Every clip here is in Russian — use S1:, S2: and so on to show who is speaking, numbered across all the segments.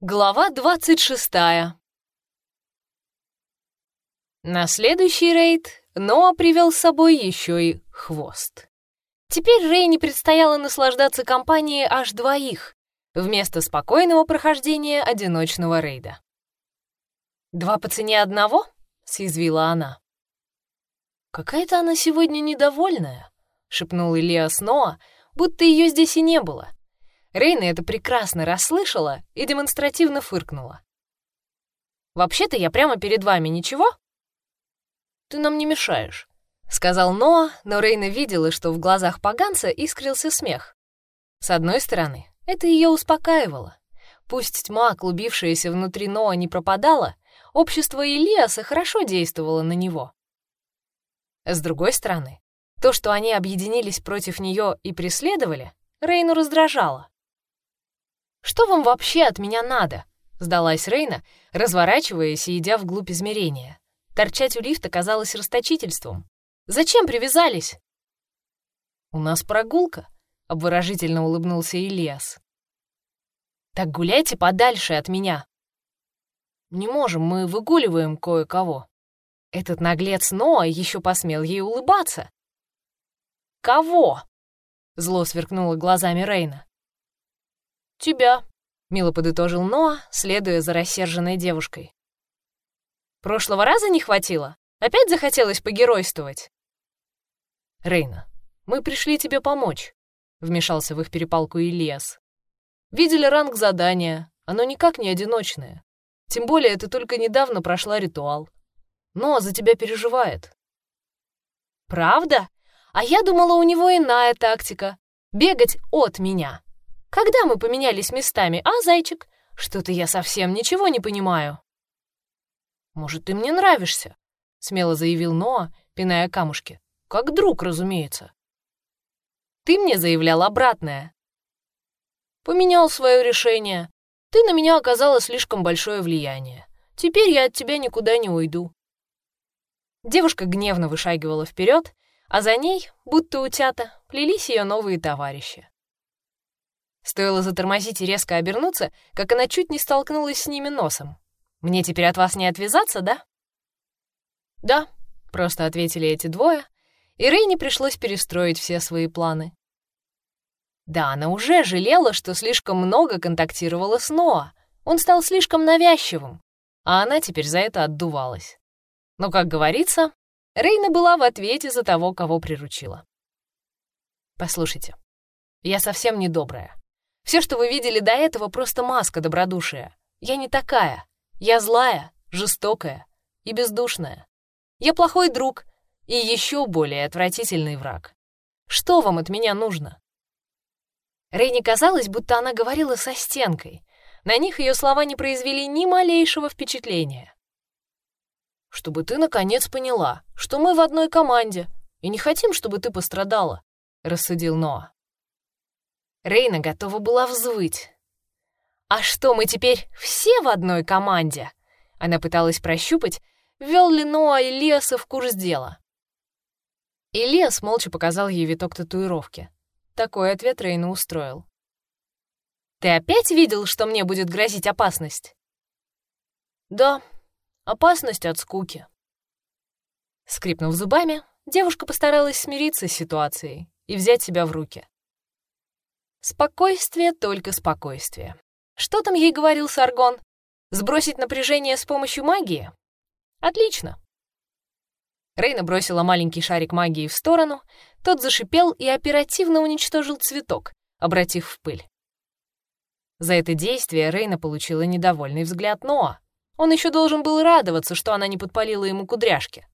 S1: Глава 26. На следующий рейд Ноа привел с собой еще и хвост. Теперь Рейни предстояло наслаждаться компанией аж двоих, вместо спокойного прохождения одиночного рейда. «Два по цене одного?» — съязвила она. «Какая-то она сегодня недовольная», — шепнул Ильяс Ноа, будто ее здесь и не было. Рейна это прекрасно расслышала и демонстративно фыркнула. «Вообще-то я прямо перед вами, ничего?» «Ты нам не мешаешь», — сказал Ноа, но Рейна видела, что в глазах поганца искрился смех. С одной стороны, это ее успокаивало. Пусть тьма, клубившаяся внутри Ноа, не пропадала, общество Илиаса хорошо действовало на него. С другой стороны, то, что они объединились против нее и преследовали, Рейну раздражало. «Что вам вообще от меня надо?» — сдалась Рейна, разворачиваясь и идя вглубь измерения. Торчать у лифта казалось расточительством. «Зачем привязались?» «У нас прогулка», — обворожительно улыбнулся Ильяс. «Так гуляйте подальше от меня». «Не можем, мы выгуливаем кое-кого». Этот наглец Ноа еще посмел ей улыбаться. «Кого?» — зло сверкнуло глазами Рейна. «Тебя», — мило подытожил Ноа, следуя за рассерженной девушкой. «Прошлого раза не хватило? Опять захотелось погеройствовать?» «Рейна, мы пришли тебе помочь», — вмешался в их перепалку Ильяс. «Видели ранг задания, оно никак не одиночное. Тем более ты только недавно прошла ритуал. Но за тебя переживает». «Правда? А я думала, у него иная тактика — бегать от меня». Когда мы поменялись местами, а, зайчик? Что-то я совсем ничего не понимаю». «Может, ты мне нравишься?» — смело заявил Ноа, пиная камушки. «Как друг, разумеется». «Ты мне заявлял обратное». «Поменял свое решение. Ты на меня оказала слишком большое влияние. Теперь я от тебя никуда не уйду». Девушка гневно вышагивала вперед, а за ней, будто утята, плелись ее новые товарищи. Стоило затормозить и резко обернуться, как она чуть не столкнулась с ними носом. «Мне теперь от вас не отвязаться, да?» «Да», — просто ответили эти двое, и Рейне пришлось перестроить все свои планы. Да, она уже жалела, что слишком много контактировала с Ноа. Он стал слишком навязчивым, а она теперь за это отдувалась. Но, как говорится, Рейна была в ответе за того, кого приручила. «Послушайте, я совсем не добрая. Все, что вы видели до этого, просто маска добродушия. Я не такая. Я злая, жестокая и бездушная. Я плохой друг и еще более отвратительный враг. Что вам от меня нужно?» Рейне казалось, будто она говорила со стенкой. На них ее слова не произвели ни малейшего впечатления. «Чтобы ты, наконец, поняла, что мы в одной команде и не хотим, чтобы ты пострадала», — рассудил Ноа. Рейна готова была взвыть. «А что, мы теперь все в одной команде?» Она пыталась прощупать, ввел ли Ноа и Леса в курс дела. Ильяс молча показал ей виток татуировки. Такой ответ Рейна устроил. «Ты опять видел, что мне будет грозить опасность?» «Да, опасность от скуки». Скрипнув зубами, девушка постаралась смириться с ситуацией и взять себя в руки. Спокойствие, только спокойствие. Что там ей говорил Саргон? Сбросить напряжение с помощью магии? Отлично. Рейна бросила маленький шарик магии в сторону, тот зашипел и оперативно уничтожил цветок, обратив в пыль. За это действие Рейна получила недовольный взгляд Ноа. Он еще должен был радоваться, что она не подпалила ему кудряшки.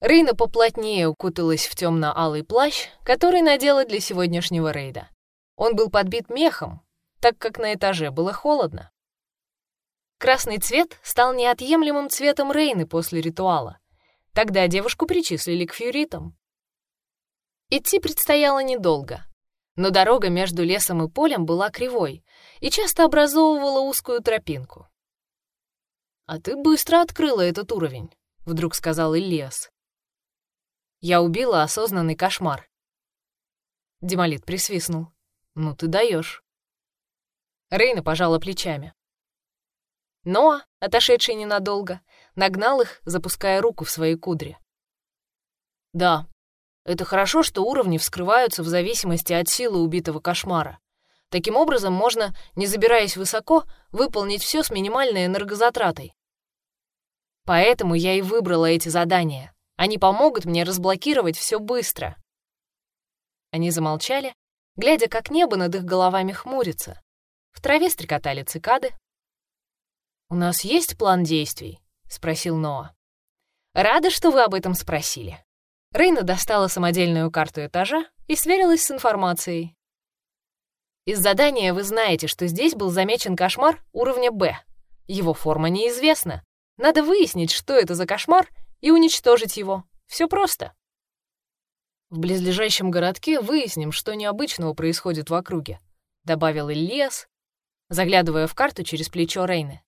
S1: Рейна поплотнее укуталась в темно-алый плащ, который надела для сегодняшнего рейда. Он был подбит мехом, так как на этаже было холодно. Красный цвет стал неотъемлемым цветом Рейны после ритуала. Тогда девушку причислили к фьюритам. Идти предстояло недолго, но дорога между лесом и полем была кривой и часто образовывала узкую тропинку. «А ты быстро открыла этот уровень», — вдруг сказал Ильяс. Я убила осознанный кошмар. Демолит присвистнул. Ну ты даешь. Рейна пожала плечами. Ноа, отошедший ненадолго, нагнал их, запуская руку в свои кудри. «Да, это хорошо, что уровни вскрываются в зависимости от силы убитого кошмара. Таким образом, можно, не забираясь высоко, выполнить все с минимальной энергозатратой. Поэтому я и выбрала эти задания. Они помогут мне разблокировать все быстро. Они замолчали, глядя, как небо над их головами хмурится. В траве стрекотали цикады. «У нас есть план действий?» — спросил Ноа. «Рада, что вы об этом спросили». Рейна достала самодельную карту этажа и сверилась с информацией. Из задания вы знаете, что здесь был замечен кошмар уровня «Б». Его форма неизвестна. Надо выяснить, что это за кошмар, и уничтожить его. Все просто. В близлежащем городке выясним, что необычного происходит в округе, добавил Ильяс, заглядывая в карту через плечо Рейны.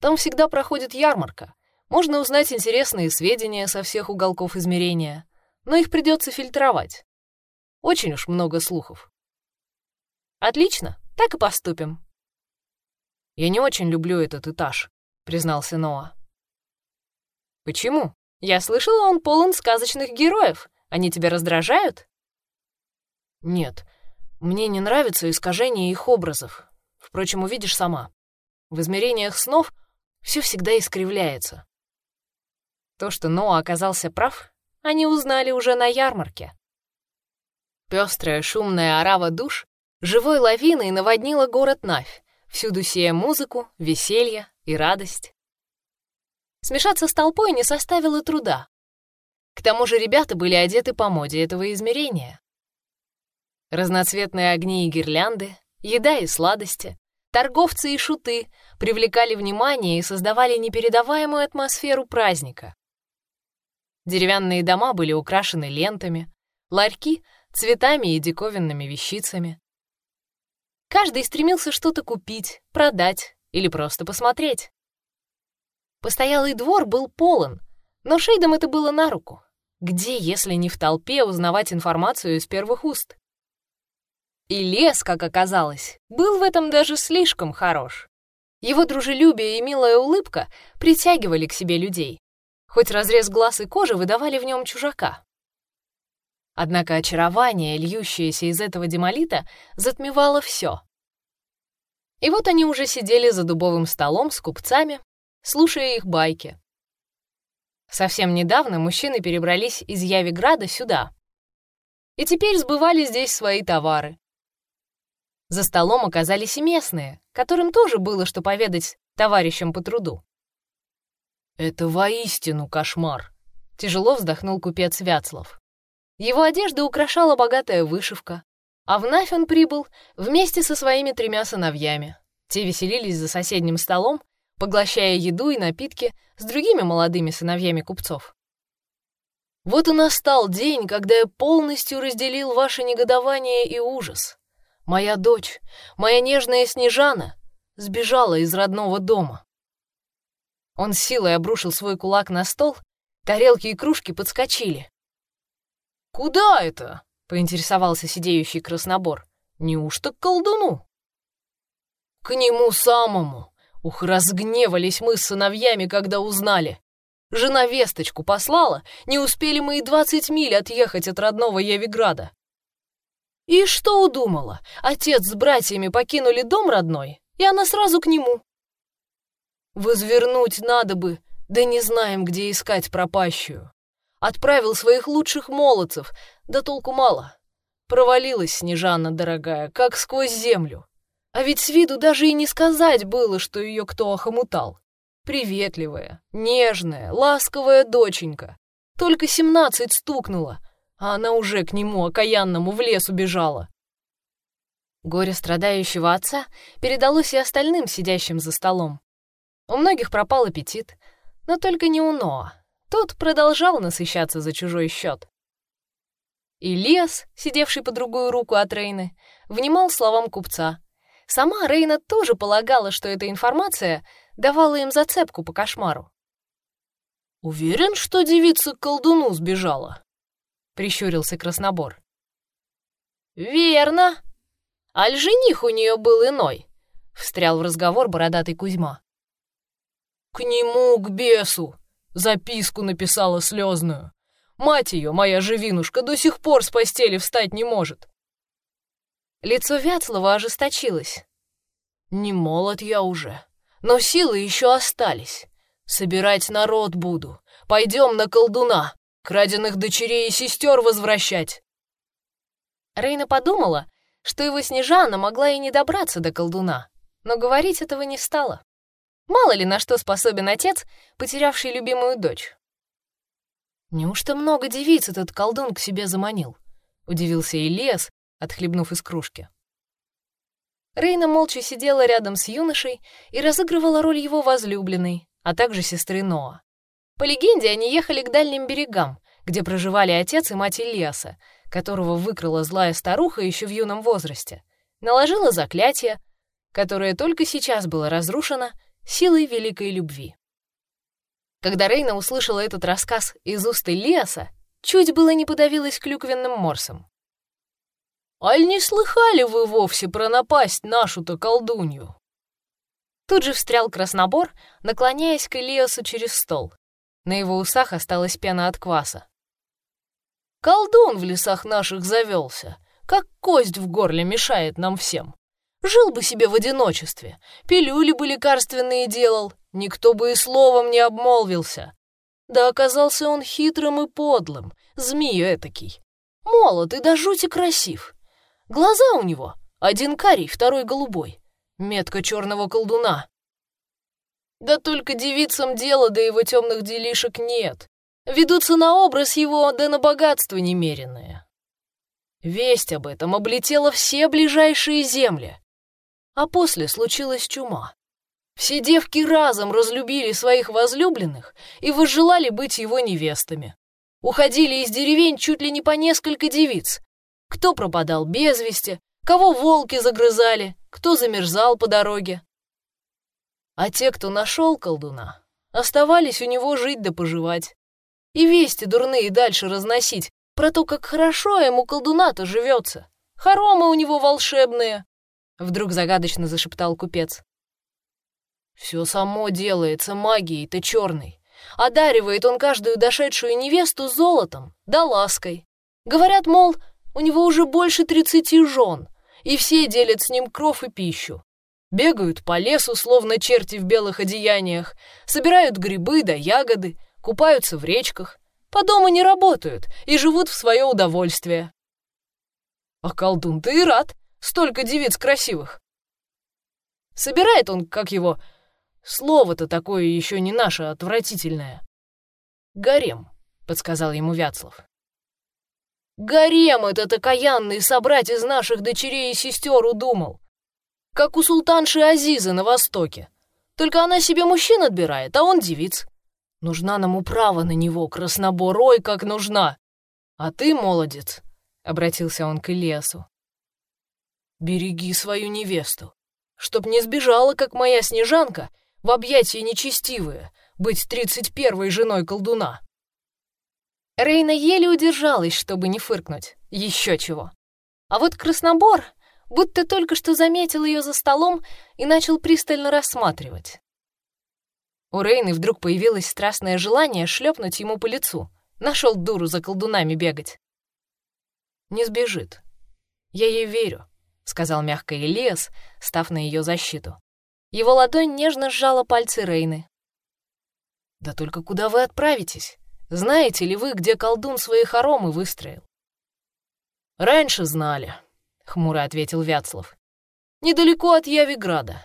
S1: Там всегда проходит ярмарка. Можно узнать интересные сведения со всех уголков измерения, но их придется фильтровать. Очень уж много слухов. Отлично, так и поступим. Я не очень люблю этот этаж, признался Ноа. Почему? Я слышала, он полон сказочных героев. Они тебя раздражают? Нет, мне не нравится искажение их образов. Впрочем, увидишь сама. В измерениях снов все всегда искривляется. То, что Ноа оказался прав, они узнали уже на ярмарке. Пестрая шумная орава душ живой лавиной наводнила город Навь, всюду сея музыку, веселье и радость. Смешаться с толпой не составило труда. К тому же ребята были одеты по моде этого измерения. Разноцветные огни и гирлянды, еда и сладости, торговцы и шуты привлекали внимание и создавали непередаваемую атмосферу праздника. Деревянные дома были украшены лентами, ларьки — цветами и диковинными вещицами. Каждый стремился что-то купить, продать или просто посмотреть. Постоялый двор был полон, но Шейдам это было на руку. Где, если не в толпе, узнавать информацию из первых уст? И лес, как оказалось, был в этом даже слишком хорош. Его дружелюбие и милая улыбка притягивали к себе людей хоть разрез глаз и кожи выдавали в нем чужака. Однако очарование, льющееся из этого демолита, затмевало все. И вот они уже сидели за дубовым столом с купцами, слушая их байки. Совсем недавно мужчины перебрались из Явиграда сюда и теперь сбывали здесь свои товары. За столом оказались и местные, которым тоже было что поведать товарищам по труду. «Это воистину кошмар!» — тяжело вздохнул купец Вяцлав. Его одежда украшала богатая вышивка, а вновь он прибыл вместе со своими тремя сыновьями. Те веселились за соседним столом, поглощая еду и напитки с другими молодыми сыновьями купцов. Вот и настал день, когда я полностью разделил ваше негодование и ужас. Моя дочь, моя нежная Снежана, сбежала из родного дома. Он силой обрушил свой кулак на стол, тарелки и кружки подскочили. «Куда это?» — поинтересовался сидеющий краснобор. «Неужто к колдуну?» «К нему самому!» Ух, разгневались мы с сыновьями, когда узнали. Жена весточку послала, не успели мы и двадцать миль отъехать от родного Евиграда. И что удумала? Отец с братьями покинули дом родной, и она сразу к нему. Возвернуть надо бы, да не знаем, где искать пропащую. Отправил своих лучших молодцев, да толку мало. Провалилась Снежана, дорогая, как сквозь землю. А ведь с виду даже и не сказать было, что ее кто охомутал. Приветливая, нежная, ласковая доченька. Только семнадцать стукнула, а она уже к нему, окаянному, в лес убежала. Горе страдающего отца передалось и остальным сидящим за столом. У многих пропал аппетит, но только не у Ноа. Тот продолжал насыщаться за чужой счет. Ильяс, сидевший по другую руку от Рейны, внимал словам купца. Сама Рейна тоже полагала, что эта информация давала им зацепку по кошмару. «Уверен, что девица к колдуну сбежала?» — прищурился Краснобор. «Верно!» Аль жених у нее был иной, встрял в разговор бородатый Кузьма.
S2: К нему, к бесу, записку написала слезную. Мать ее, моя живинушка, до сих пор с постели встать не может.
S1: Лицо Вяцлава ожесточилось.
S2: Не молод я уже, но силы еще остались. Собирать народ буду. Пойдем на колдуна, краденных дочерей и сестер возвращать.
S1: Рейна подумала, что его Снежана могла и не добраться до колдуна, но говорить этого не стала. Мало ли на что способен отец, потерявший любимую дочь.
S2: «Неужто много девиц этот колдун к себе заманил?» — удивился Ильяс, отхлебнув из кружки.
S1: Рейна молча сидела рядом с юношей и разыгрывала роль его возлюбленной, а также сестры Ноа. По легенде, они ехали к дальним берегам, где проживали отец и мать Ильяса, которого выкрала злая старуха еще в юном возрасте, наложила заклятие, которое только сейчас было разрушено силой великой любви. Когда Рейна услышала этот рассказ из уст Ильяса, чуть было не подавилась клюквенным морсом.
S2: «Аль не слыхали вы вовсе про напасть нашу-то колдунью?»
S1: Тут же встрял краснобор, наклоняясь к Ильясу через стол. На его усах осталась пена от кваса.
S2: «Колдун в лесах наших завелся, как кость в горле мешает нам всем. Жил бы себе в одиночестве, пилюли бы лекарственные делал, никто бы и словом не обмолвился. Да оказался он хитрым и подлым, змей этакий. Молод и до жути красив. Глаза у него, один карий, второй голубой. Метка черного колдуна. Да только девицам дела до его темных делишек нет. Ведутся на образ его, да на богатство немеренное. Весть об этом облетела все ближайшие земли. А после случилась чума. Все девки разом разлюбили своих возлюбленных и возжелали быть его невестами. Уходили из деревень чуть ли не по несколько девиц. Кто пропадал без вести, кого волки загрызали, кто замерзал по дороге. А те, кто нашел колдуна, оставались у него жить да поживать. И вести дурные дальше разносить про то, как хорошо ему колдуна-то живется. Хоромы у него волшебные, Вдруг загадочно зашептал купец. Все само делается магией-то черной. Одаривает он каждую дошедшую невесту золотом да лаской. Говорят, мол, у него уже больше тридцати жен, и все делят с ним кров и пищу. Бегают по лесу, словно черти в белых одеяниях, собирают грибы да ягоды, купаются в речках, по дому не работают и живут в свое удовольствие. А колдун ты и рад, Столько девиц красивых. Собирает он, как его... Слово-то такое еще не наше, отвратительное. Гарем, подсказал ему Вяцлав. Гарем этот окаянный собрать из наших дочерей и сестер удумал. Как у султанши Азизы на Востоке. Только она себе мужчин отбирает, а он девиц. Нужна нам управа на него, краснобор, ой, как нужна. А ты, молодец, — обратился он к Ильясу. Береги свою невесту, чтоб не сбежала, как моя снежанка, в объятия нечестивые, быть тридцать первой женой колдуна.
S1: Рейна еле удержалась, чтобы не фыркнуть. Еще чего. А вот Краснобор будто только что заметил ее за столом и начал пристально рассматривать. У Рейны вдруг появилось страстное желание шлепнуть ему по лицу. Нашел дуру за колдунами бегать.
S2: Не сбежит. Я ей верю. — сказал мягко Элиас, став на ее защиту.
S1: Его ладонь нежно сжала пальцы Рейны.
S2: «Да только куда вы отправитесь? Знаете ли вы, где колдун свои хоромы выстроил?» «Раньше знали», — хмуро ответил Вяцлав. «Недалеко от Явиграда.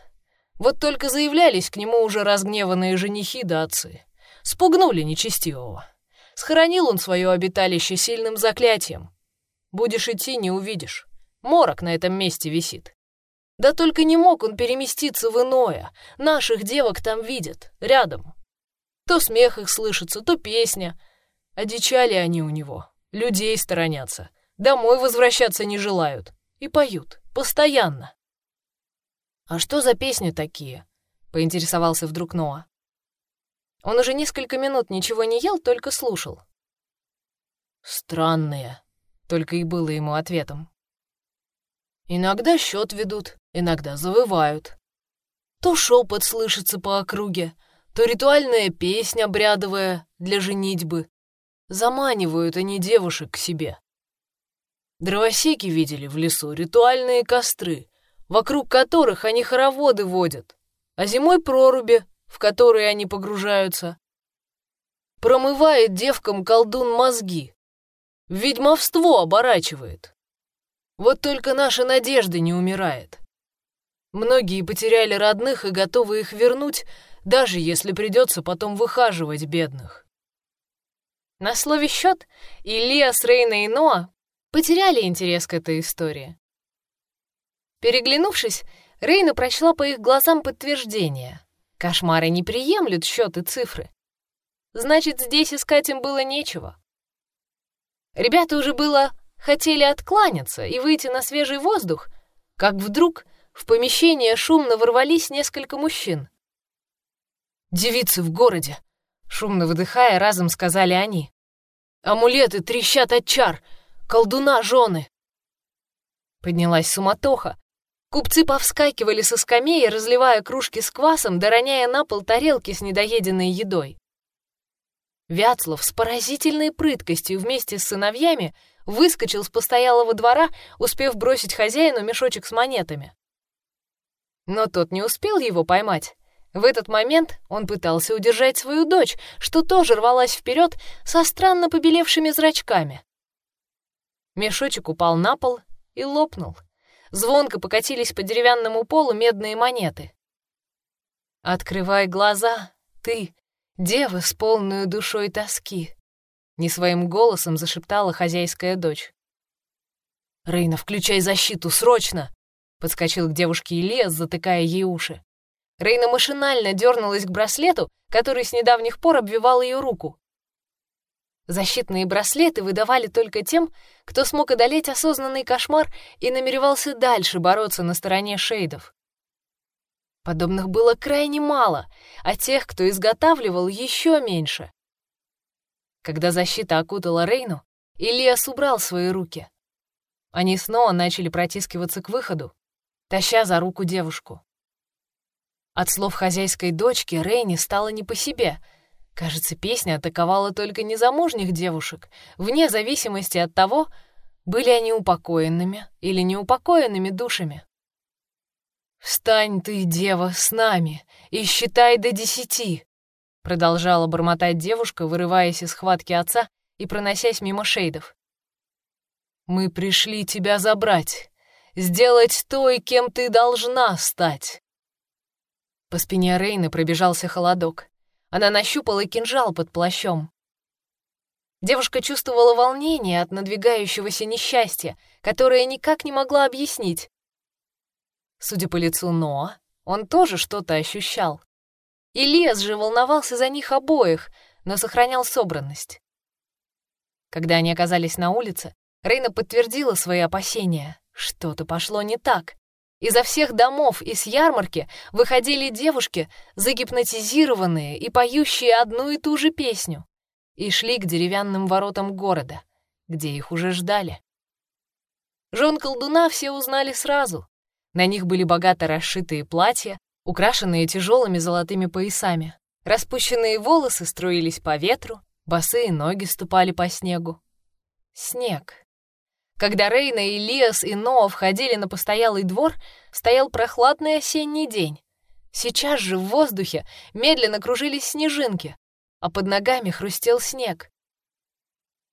S2: Вот только заявлялись к нему уже разгневанные женихи да отцы. Спугнули нечестивого. Схоронил он свое обиталище сильным заклятием. Будешь идти, не увидишь. Морок на этом месте висит. Да только не мог он переместиться в иное. Наших девок там видят, рядом. То смех их слышится, то песня. Одичали они у него, людей сторонятся, домой возвращаться не желают. И поют, постоянно. «А что за песни такие?» — поинтересовался вдруг Ноа. Он уже несколько минут ничего не ел, только слушал. «Странные», — только и было ему ответом. Иногда счет ведут, иногда завывают. То шепот слышится по округе, то ритуальная песня обрядовая для женитьбы. Заманивают они девушек к себе. Дровосеки видели в лесу ритуальные костры, вокруг которых они хороводы водят, а зимой проруби, в которые они погружаются. Промывает девкам колдун мозги. Ведьмовство оборачивает. Вот только наша надежда не умирает. Многие потеряли родных и готовы их вернуть, даже если придется потом выхаживать бедных.
S1: На слове «счет» Илья с Рейной и Ноа потеряли интерес к этой истории. Переглянувшись, Рейна прочла по их глазам подтверждение. Кошмары не приемлют счет цифры. Значит, здесь искать им было нечего. Ребята уже было хотели откланяться и выйти на свежий воздух, как вдруг в помещение шумно ворвались несколько мужчин.
S2: «Девицы в городе!» — шумно выдыхая, разом сказали они. «Амулеты трещат от чар! Колдуна жены!» Поднялась суматоха, Купцы повскакивали со скамей, разливая кружки с квасом, дороняя на пол тарелки с недоеденной едой. Вяцлав с поразительной прыткостью вместе с сыновьями выскочил с постоялого двора, успев бросить хозяину мешочек с монетами. Но тот не успел его поймать. В этот момент он пытался удержать свою дочь, что тоже рвалась вперед со странно побелевшими зрачками. Мешочек упал на пол и лопнул — Звонко покатились по деревянному полу медные монеты. «Открывай глаза, ты, дева с полной душой тоски», — не своим голосом зашептала хозяйская дочь. «Рейна, включай защиту, срочно!» — подскочил к девушке Ильяс, затыкая ей уши. Рейна машинально дернулась к браслету, который с недавних пор обвивал ее руку. Защитные браслеты выдавали только тем, кто смог одолеть осознанный кошмар и намеревался дальше бороться на стороне шейдов. Подобных было крайне мало, а тех, кто изготавливал, еще меньше. Когда защита окутала Рейну, Ильяс убрал свои руки. Они снова начали протискиваться к выходу, таща за руку девушку. От слов хозяйской дочки Рейни стало не по себе — Кажется, песня атаковала только незамужних девушек, вне зависимости от того, были они упокоенными или неупокоенными душами. «Встань ты, дева, с нами и считай до десяти!» Продолжала бормотать девушка, вырываясь из схватки отца и проносясь мимо шейдов. «Мы пришли тебя забрать, сделать той, кем ты должна стать!» По спине Рейны пробежался холодок. Она нащупала кинжал под плащом. Девушка чувствовала волнение от надвигающегося несчастья, которое никак не могла объяснить. Судя по лицу Ноа, он тоже что-то ощущал. И Лес же волновался за них обоих, но сохранял собранность. Когда они оказались на улице, Рейна подтвердила свои опасения. Что-то пошло не так. Изо всех домов и с ярмарки выходили девушки, загипнотизированные и поющие одну и ту же песню, и шли к деревянным воротам города, где их уже ждали. Жен колдуна все узнали сразу. На них были богато расшитые платья, украшенные тяжелыми золотыми поясами. Распущенные волосы струились по ветру, босые ноги ступали по снегу. Снег. Когда Рейна, и Лиас и Ноа входили на постоялый двор, стоял прохладный осенний день. Сейчас же в воздухе медленно кружились снежинки, а под ногами хрустел снег.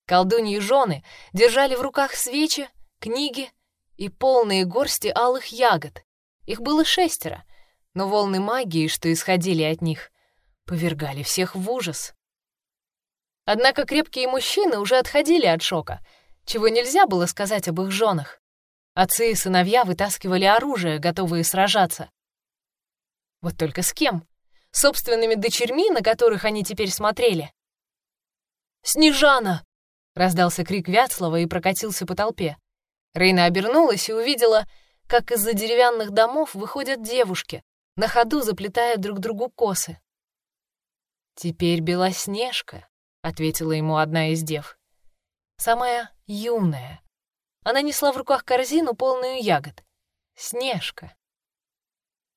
S2: Колдуньи жены держали в руках свечи, книги и полные горсти алых ягод. Их было шестеро, но волны магии, что исходили от них, повергали всех в ужас. Однако крепкие мужчины уже отходили от шока — чего нельзя было сказать об их женах. Отцы и сыновья вытаскивали оружие, готовые сражаться. Вот только с кем? Собственными дочерьми, на которых они теперь смотрели. «Снежана!» — раздался крик Вятслова и прокатился по толпе. Рейна обернулась и увидела, как из-за деревянных домов выходят девушки, на ходу заплетая друг другу косы. «Теперь Белоснежка», — ответила ему одна из дев самая юная. Она несла в руках корзину, полную ягод.
S1: Снежка.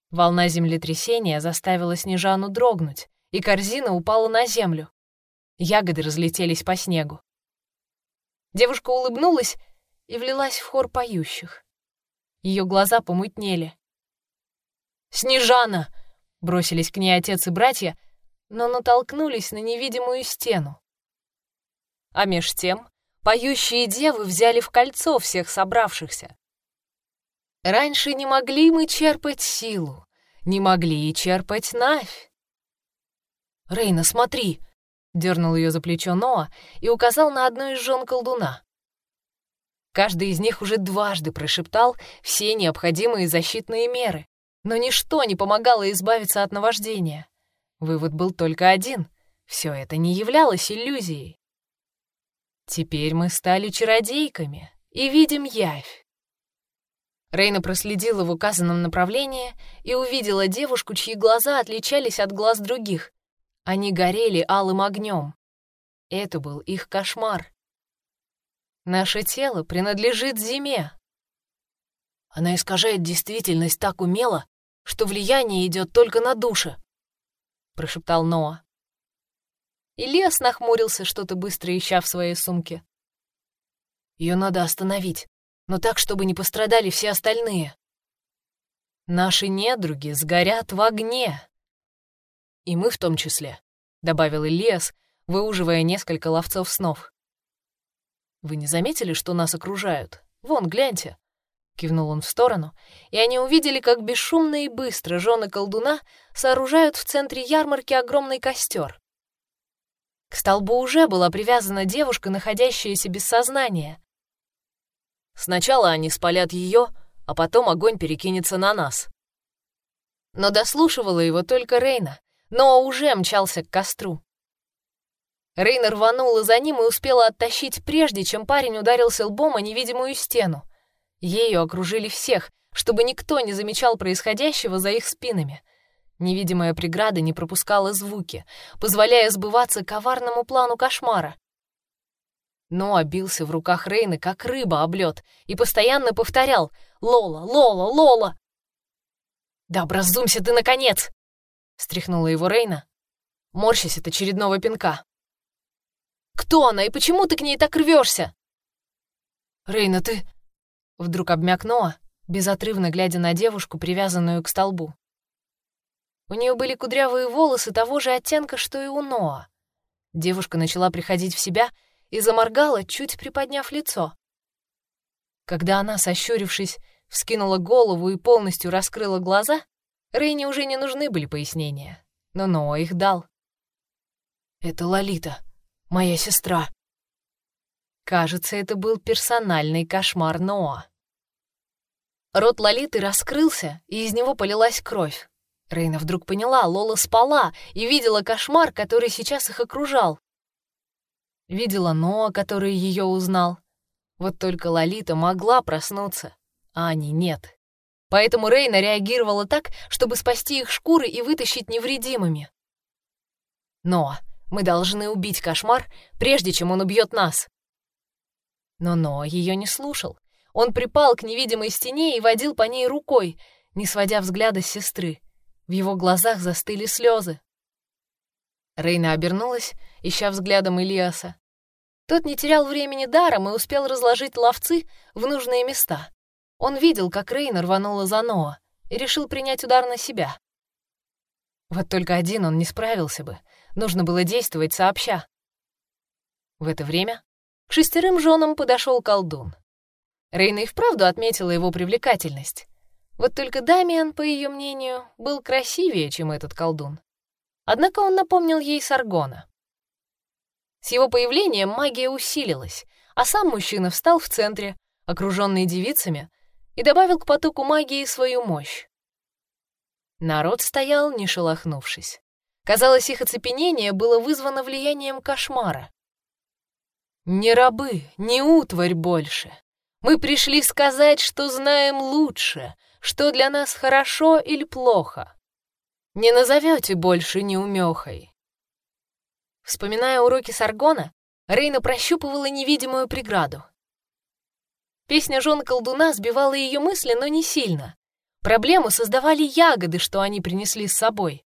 S1: Волна землетрясения заставила Снежану дрогнуть, и корзина упала на землю. Ягоды разлетелись по снегу. Девушка улыбнулась и влилась в хор поющих. Ее глаза помутнели. «Снежана!» — бросились к ней отец и братья, но натолкнулись на невидимую стену. А меж тем поющие девы взяли в кольцо всех собравшихся. Раньше не могли мы черпать силу, не могли и черпать навь. «Рейна, смотри!» — дернул ее за плечо Ноа и указал на одну из жен колдуна. Каждый из них уже дважды прошептал все необходимые защитные меры, но ничто не помогало избавиться от наваждения. Вывод был только один — все это не являлось иллюзией. Теперь мы стали чародейками и видим явь. Рейна проследила в указанном направлении и увидела девушку, чьи глаза отличались от глаз других. Они горели алым огнем. Это был их кошмар. Наше тело принадлежит зиме. Она искажает действительность так умело, что влияние идет только на души, прошептал Ноа. Ильяс нахмурился, что-то быстро ища в своей сумке. Ее надо остановить, но так, чтобы не пострадали все остальные. Наши недруги сгорят в огне. И мы в том числе, — добавил Ильяс, выуживая несколько ловцов снов. Вы не заметили, что нас окружают? Вон, гляньте. Кивнул он в сторону, и они увидели, как бесшумно и быстро жены колдуна сооружают в центре ярмарки огромный костер. К столбу уже была привязана девушка, находящаяся без сознания, Сначала они спалят ее, а потом огонь перекинется на нас. Но дослушивала его только Рейна, но уже мчался к костру. Рейна рванула за ним и успела оттащить, прежде чем парень ударился лбом о невидимую стену. Ею окружили всех, чтобы никто не замечал происходящего за их спинами. Невидимая преграда не пропускала звуки, позволяя сбываться коварному плану кошмара но обился в руках Рейны, как рыба об и постоянно повторял «Лола! Лола! Лола!» «Да образумся ты, наконец!» — стряхнула его Рейна, морщась от очередного пинка. «Кто она и почему ты к ней так рвешься?» «Рейна, ты...» — вдруг обмяк Ноа, безотрывно глядя на девушку, привязанную к столбу. У нее были кудрявые волосы того же оттенка, что и у Ноа. Девушка начала приходить в себя — и заморгала, чуть приподняв лицо. Когда она, сощурившись, вскинула голову и полностью раскрыла глаза, Рейне уже не нужны были пояснения, но Ноа их дал. «Это Лолита, моя сестра». Кажется, это был персональный кошмар Ноа. Рот Лолиты раскрылся, и из него полилась кровь. Рейна вдруг поняла, Лола спала и видела кошмар, который сейчас их окружал. Видела Ноа, который ее узнал. Вот только Лолита могла проснуться, а они нет. Поэтому Рейна реагировала так, чтобы спасти их шкуры и вытащить невредимыми. Но мы должны убить кошмар, прежде чем он убьет нас. Но Ноа ее не слушал. Он припал к невидимой стене и водил по ней рукой, не сводя взгляда с сестры. В его глазах застыли слезы. Рейна обернулась, ища взглядом Ильяса. Тот не терял времени даром и успел разложить ловцы в нужные места. Он видел, как Рейна рванула за Ноа и решил принять удар на себя. Вот только один он не справился бы. Нужно было действовать сообща. В это время к шестерым женам подошел колдун. Рейна и вправду отметила его привлекательность. Вот только Дамиан, по ее мнению, был красивее, чем этот колдун. Однако он напомнил ей Саргона. С его появлением магия усилилась, а сам мужчина встал в центре, окруженный девицами, и добавил к потоку магии свою мощь. Народ стоял, не шелохнувшись. Казалось, их оцепенение было вызвано влиянием кошмара. «Не рабы, не утварь больше. Мы пришли сказать, что знаем лучше, что для нас хорошо или плохо. Не назовете больше неумехой. Вспоминая уроки Саргона, Рейна прощупывала невидимую преграду. Песня жен колдуна сбивала ее мысли, но не сильно. Проблему создавали ягоды, что они принесли с собой.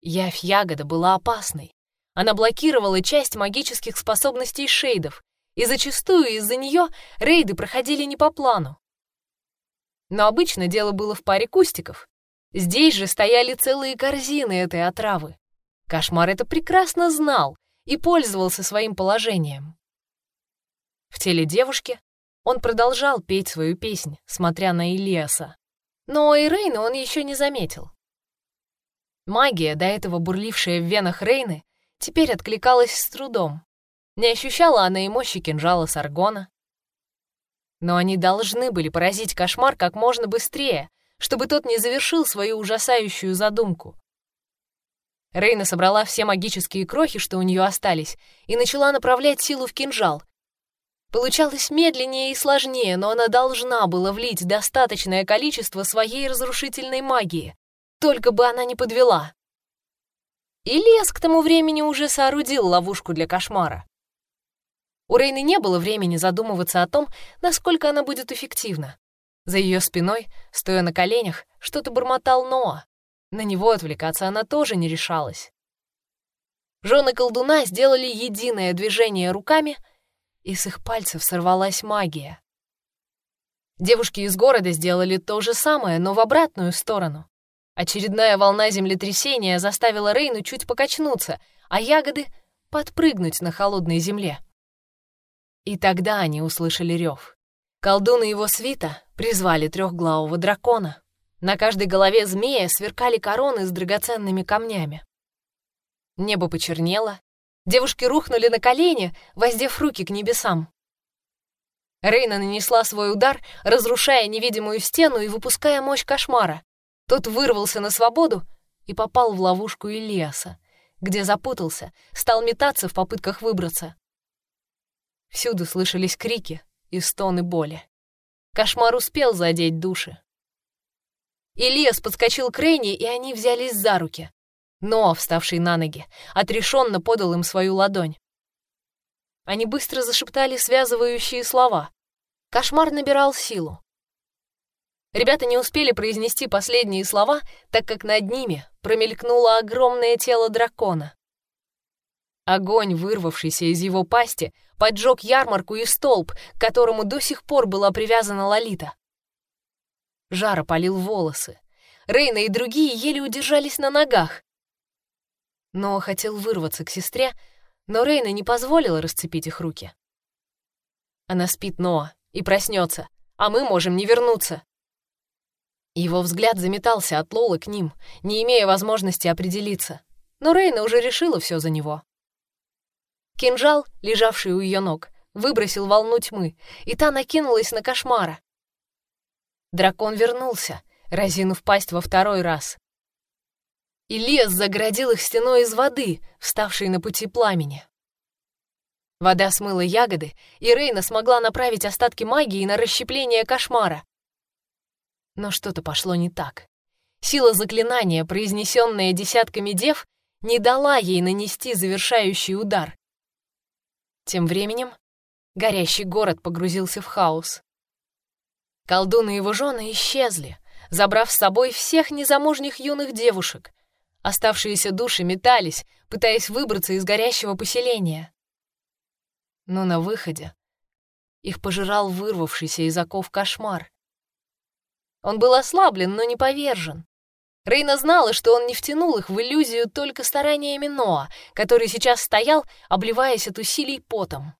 S1: Явь ягода была опасной. Она блокировала часть магических способностей шейдов, и зачастую из-за нее рейды проходили не по плану. Но обычно дело было в паре кустиков. Здесь же стояли целые корзины этой отравы. Кошмар это прекрасно знал и пользовался своим положением. В теле девушки он продолжал петь свою песнь, смотря на Илиаса. Но и Рейна он еще не заметил. Магия, до этого бурлившая в венах Рейны, теперь откликалась с трудом. Не ощущала она и мощи кинжала Саргона. Но они должны были поразить кошмар как можно быстрее, чтобы тот не завершил свою ужасающую задумку. Рейна собрала все магические крохи, что у нее остались, и начала направлять силу в кинжал, Получалось медленнее и сложнее, но она должна была влить достаточное количество своей разрушительной магии. Только бы она не подвела. И лес к тому времени уже соорудил ловушку для кошмара. У Рейны не было времени задумываться о том, насколько она будет эффективна. За ее спиной, стоя на коленях, что-то бормотал Ноа. На него отвлекаться она тоже не решалась. Жены колдуна сделали единое движение руками — и с их пальцев сорвалась магия. Девушки из города сделали то же самое, но в обратную сторону. Очередная волна землетрясения заставила Рейну чуть покачнуться, а ягоды — подпрыгнуть на холодной земле. И тогда они услышали рев. Колдун и его свита призвали трехглавого дракона. На каждой голове змея сверкали короны с драгоценными камнями. Небо почернело, Девушки рухнули на колени, воздев руки к небесам. Рейна нанесла свой удар, разрушая невидимую стену и выпуская мощь кошмара. Тот вырвался на свободу и попал в ловушку Ильяса, где запутался, стал метаться в попытках выбраться. Всюду слышались крики и стоны боли. Кошмар успел задеть души. Ильяс подскочил к Рейне, и они взялись за руки. Но, вставший на ноги, отрешенно подал им свою ладонь. Они быстро зашептали связывающие слова. Кошмар набирал силу. Ребята не успели произнести последние слова, так как над ними промелькнуло огромное тело дракона. Огонь, вырвавшийся из его пасти, поджег ярмарку и столб, к которому до сих пор была привязана Лолита. Жар опалил волосы. Рейна и другие еле удержались на ногах. Но хотел вырваться к сестре, но Рейна не позволила расцепить их руки. Она спит Ноа и проснется, а мы можем не вернуться. Его взгляд заметался от Лолы к ним, не имея возможности определиться. Но Рейна уже решила все за него. Кинжал, лежавший у ее ног, выбросил волну тьмы, и та накинулась на кошмара. Дракон вернулся, разинув пасть во второй раз и лес загородил их стеной из воды, вставшей на пути пламени. Вода смыла ягоды, и Рейна смогла направить остатки магии на расщепление кошмара. Но что-то пошло не так. Сила заклинания, произнесенная десятками дев, не дала ей нанести завершающий удар. Тем временем горящий город погрузился в хаос. Колдун и его жены исчезли, забрав с собой всех незамужних юных девушек, Оставшиеся души метались, пытаясь выбраться из горящего поселения. Но на выходе их пожирал вырвавшийся из оков кошмар. Он был ослаблен, но не повержен. Рейна знала, что он не втянул их в иллюзию только стараниями Ноа, который сейчас стоял, обливаясь от усилий потом.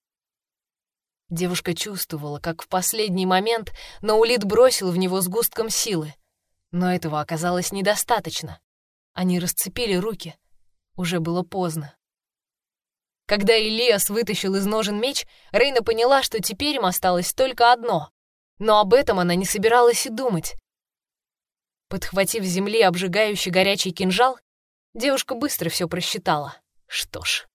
S1: Девушка чувствовала, как в последний момент Наулит бросил в него сгустком силы, но этого оказалось недостаточно. Они расцепили руки. Уже было поздно. Когда Илиас вытащил из ножен меч, Рейна поняла, что теперь им осталось только одно. Но об этом она не собиралась и думать. Подхватив земли обжигающий горячий кинжал, девушка быстро все просчитала. Что ж.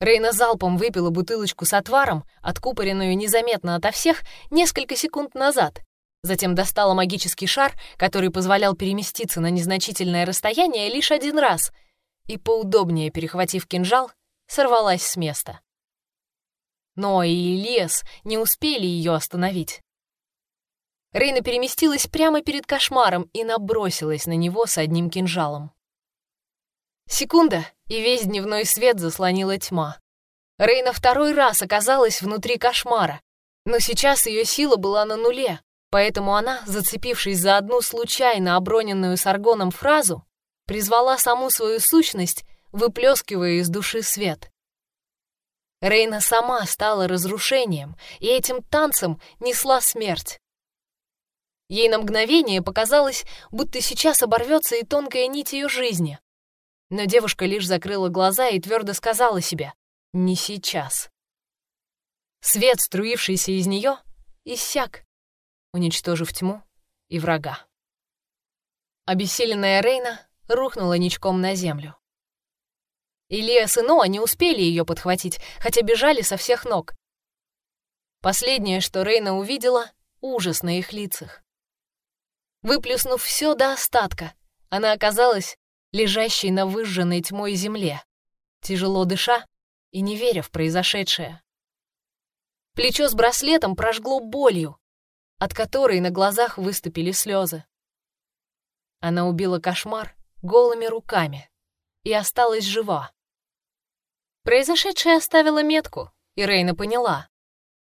S1: Рейна залпом выпила бутылочку с отваром, откупоренную незаметно ото всех, несколько секунд назад, Затем достала магический шар, который позволял переместиться на незначительное расстояние лишь один раз, и, поудобнее перехватив кинжал, сорвалась с места. но и лес не успели ее остановить. Рейна переместилась прямо перед кошмаром и набросилась на него с одним кинжалом. Секунда, и весь дневной свет заслонила тьма. Рейна второй раз оказалась внутри кошмара, но сейчас ее сила была на нуле, поэтому она, зацепившись за одну случайно оброненную саргоном фразу, призвала саму свою сущность, выплескивая из души свет. Рейна сама стала разрушением, и этим танцем несла смерть. Ей на мгновение показалось, будто сейчас оборвется и тонкая нить ее жизни. Но девушка лишь закрыла глаза и твердо сказала себе «Не сейчас». Свет, струившийся из нее, иссяк, уничтожив тьму и врага. Обессиленная Рейна рухнула ничком на землю. Ильяс и Ноа не успели ее подхватить, хотя бежали со всех ног. Последнее, что Рейна увидела — ужас на их лицах. Выплюснув все до остатка, она оказалась лежащей на выжженной тьмой земле, тяжело дыша и не веря в произошедшее. Плечо с браслетом прожгло болью, от которой на глазах выступили слезы. Она убила кошмар голыми руками и осталась жива. Произошедшее оставило метку, и Рейна поняла.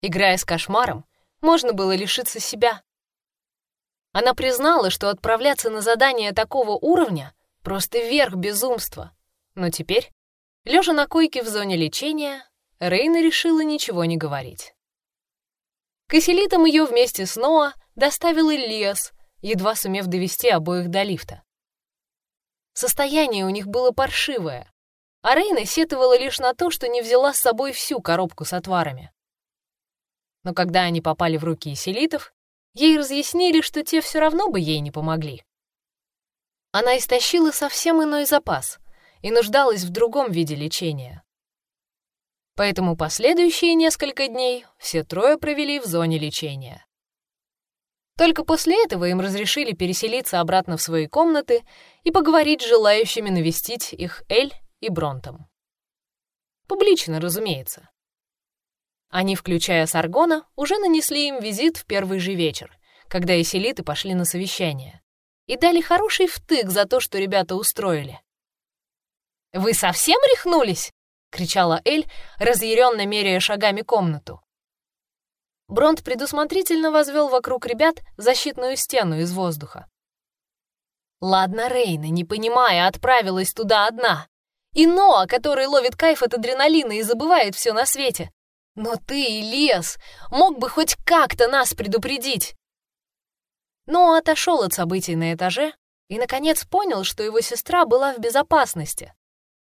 S1: Играя с кошмаром, можно было лишиться себя. Она признала, что отправляться на задание такого уровня — просто верх безумства. Но теперь, лежа на койке в зоне лечения, Рейна решила ничего не говорить. К эселитам ее вместе с Ноа доставил Ильяс, едва сумев довести обоих до лифта. Состояние у них было паршивое, а Рейна сетовала лишь на то, что не взяла с собой всю коробку с отварами. Но когда они попали в руки эселитов, Ей разъяснили, что те все равно бы ей не помогли. Она истощила совсем иной запас и нуждалась в другом виде лечения. Поэтому последующие несколько дней все трое провели в зоне лечения. Только после этого им разрешили переселиться обратно в свои комнаты и поговорить с желающими навестить их Эль и Бронтом. Публично, разумеется. Они, включая Саргона, уже нанесли им визит в первый же вечер, когда эселиты пошли на совещание, и дали хороший втык за то, что ребята устроили. «Вы совсем рехнулись?» — кричала Эль, разъяренно меряя шагами комнату. Бронт предусмотрительно возвел вокруг ребят защитную стену из воздуха. Ладно, Рейна, не понимая, отправилась туда одна. И Ноа, который ловит кайф от адреналина и забывает все на свете, но ты, Ильяс, мог бы хоть как-то нас предупредить. Но отошел от событий на этаже и, наконец, понял, что его сестра была в безопасности.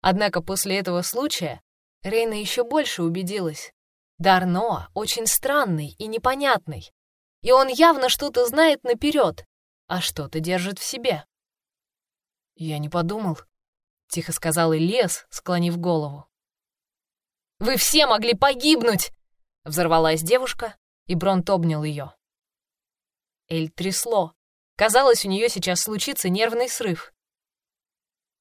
S1: Однако после этого случая Рейна еще больше убедилась. Дар Ноа очень странный и непонятный, и он явно что-то знает наперед, а что-то держит в себе. «Я не подумал», — тихо сказал Ильяс, склонив голову. Вы все могли погибнуть!» Взорвалась девушка, и Бронт обнял ее. Эль трясло. Казалось, у нее сейчас случится нервный срыв.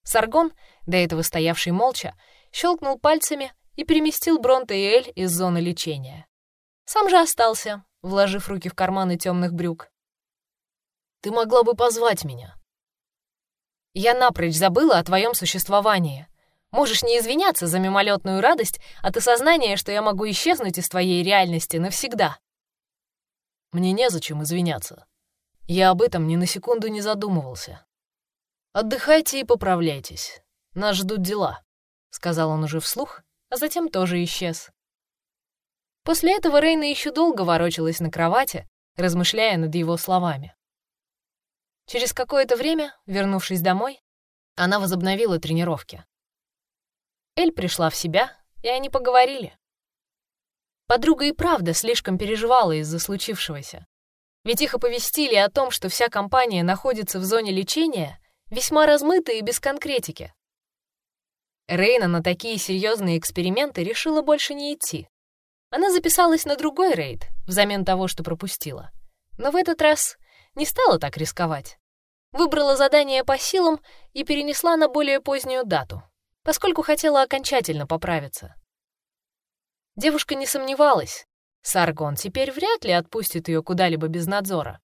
S1: Саргон, до этого стоявший молча, щелкнул пальцами и переместил Бронта и Эль из зоны лечения. Сам же остался, вложив руки в карманы темных брюк. «Ты могла бы позвать меня». «Я напрочь забыла о твоем существовании», Можешь не извиняться за мимолетную радость от осознания, что я могу исчезнуть из твоей реальности навсегда. Мне незачем извиняться. Я об этом ни на секунду не задумывался. Отдыхайте и поправляйтесь. Нас ждут дела, — сказал он уже вслух, а затем тоже исчез. После этого Рейна еще долго ворочалась на кровати, размышляя над его словами. Через какое-то время, вернувшись домой, она возобновила тренировки. Эль пришла в себя, и они поговорили. Подруга и правда слишком переживала из-за случившегося. Ведь их оповестили о том, что вся компания находится в зоне лечения, весьма размыто и без конкретики. Рейна на такие серьезные эксперименты решила больше не идти. Она записалась на другой рейд, взамен того, что пропустила. Но в этот раз не стала так рисковать. Выбрала задание по силам и перенесла на более позднюю дату, поскольку хотела окончательно поправиться. Девушка не сомневалась. Саргон теперь вряд ли отпустит ее куда-либо без надзора.